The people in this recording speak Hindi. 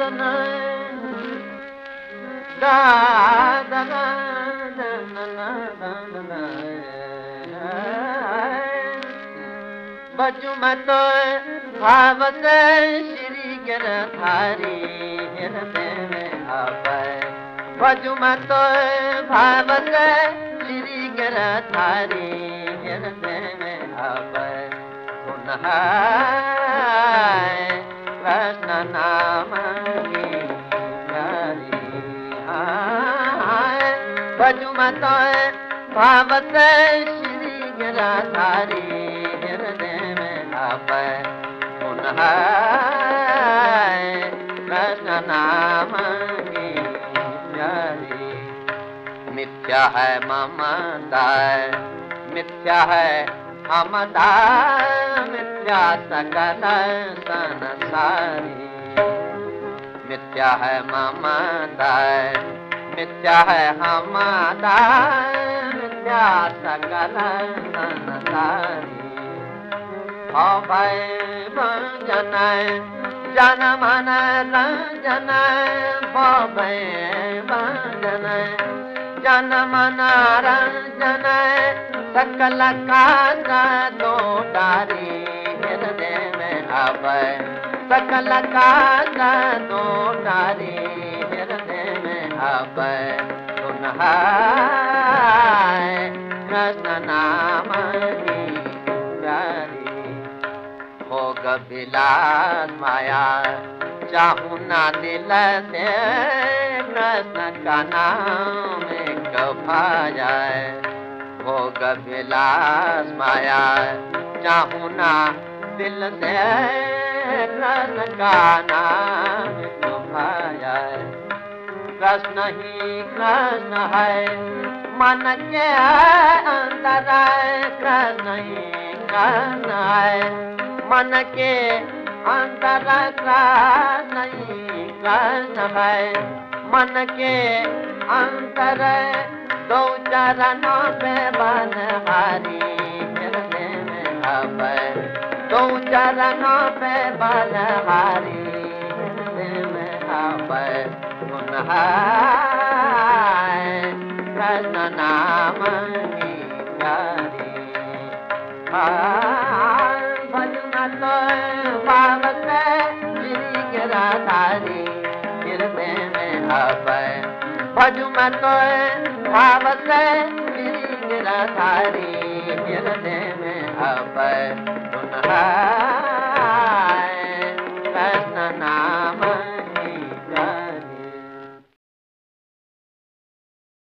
न बजू मथो भावत श्री गर थारी हा बजू मत भाव श्री गधारी हा वर्षन बजू मत भाव से श्री गिरधारी हृदय में आवे पुनः कृष्ण नाम मिथ्या है ममता, मिथ्या है ममता, मिथ्या सकल संसारी। मिथ्या है ममता मिथ्या है हमारा मिथ्या सकल भय जन मन रंजन भय जन मन रंजन सकल काज दो डारी हृदय में अब सकल काज दो डारी में अब कृष्ण नाम प्यारी भोग माया, चाहू ना दिल से कृष्ण का नाम कभा जाए। भोग विलास माया चाहू ना दिल से कृष्ण का नाम कभा जाए। कृष्ण ही कृष्ण है मन के अंदर कृष्ण ही कृष्ण है मन के अंदर कृष्ण ही कृष्ण है मन के अंतर दो चरणों पे बन हारी हृदय में अब दो चरणों पे बन हारी में कृष्ण नाम की भजन तो पाव से श्री गिराधारी हृदय में अब भजू मत भाव से श्री गिराधारी हृदय में अब